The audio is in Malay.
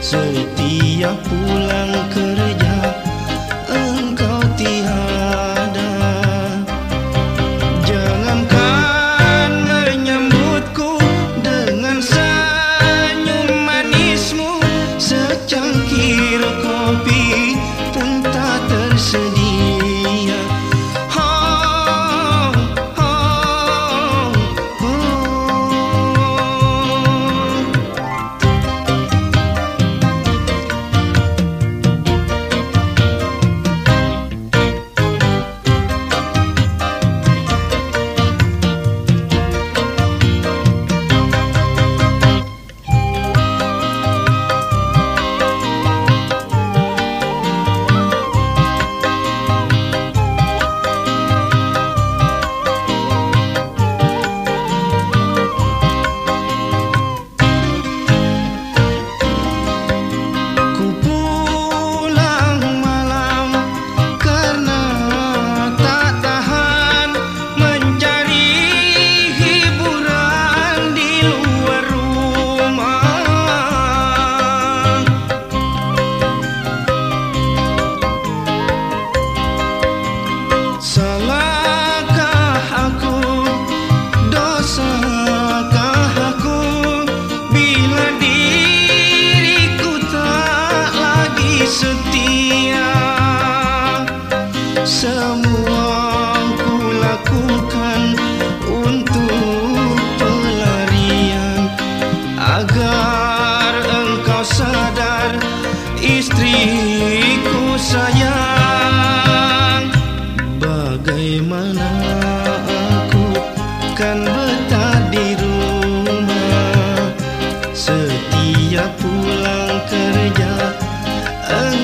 setia semua ku lakukan untuk pelarian. Agar engkau sadar istriku sayang. Bagaimana aku kan betah di rumah. Setiap pulang kerja engkau